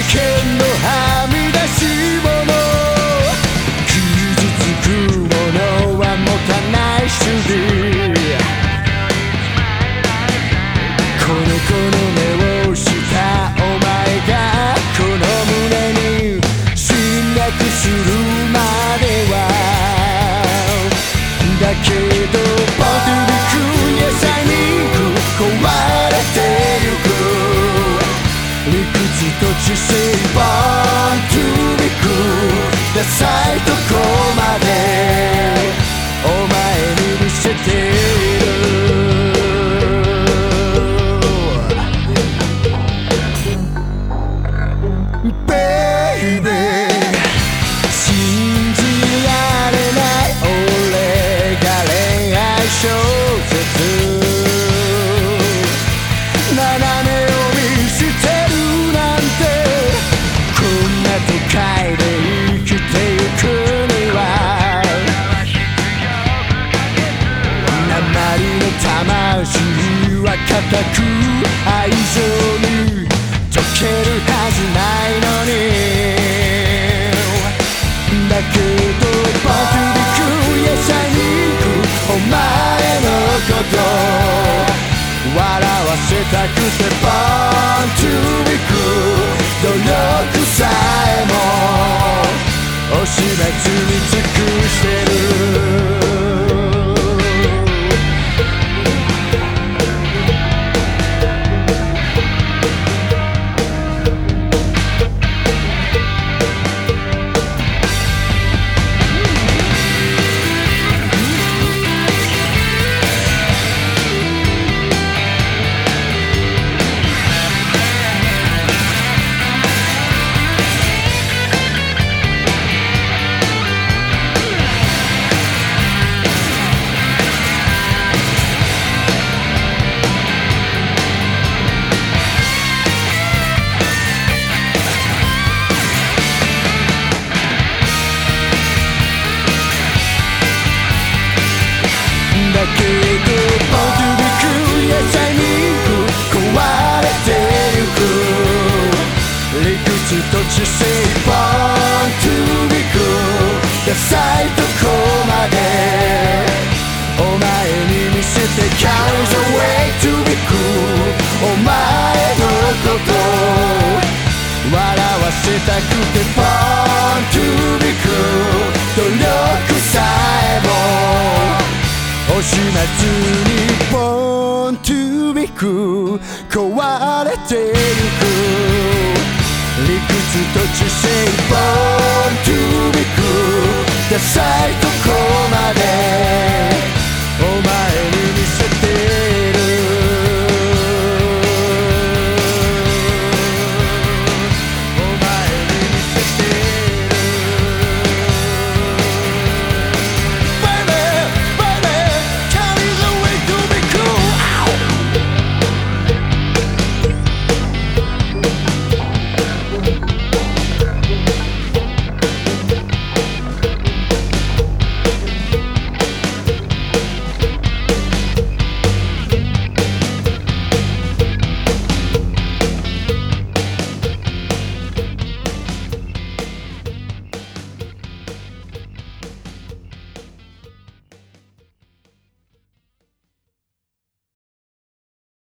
世間のはみ出しを to say Born to be cool ダサいとこまでお前に見せてんな都会で生きてゆくには鉛の魂は固く愛情に溶けるはずないのにだけど僕にくやさに行くお前のこと笑わせたくて Born to 屈と知性 Born to be cool ダサいとこまでお前に見せて Can't way to be cool お前のこと笑わせたくて Born to be cool 努力さえも惜しまずに Born to be cool 壊れてゆく理屈と知性を